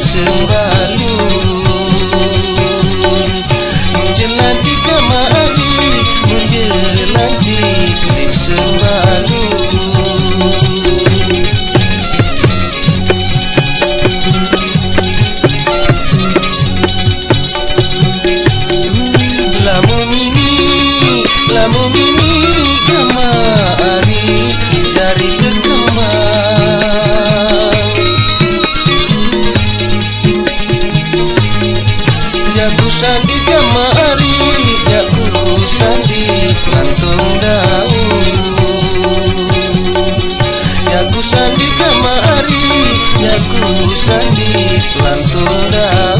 sandi Ya ku sandi kemari Ya ku sandi lantung daun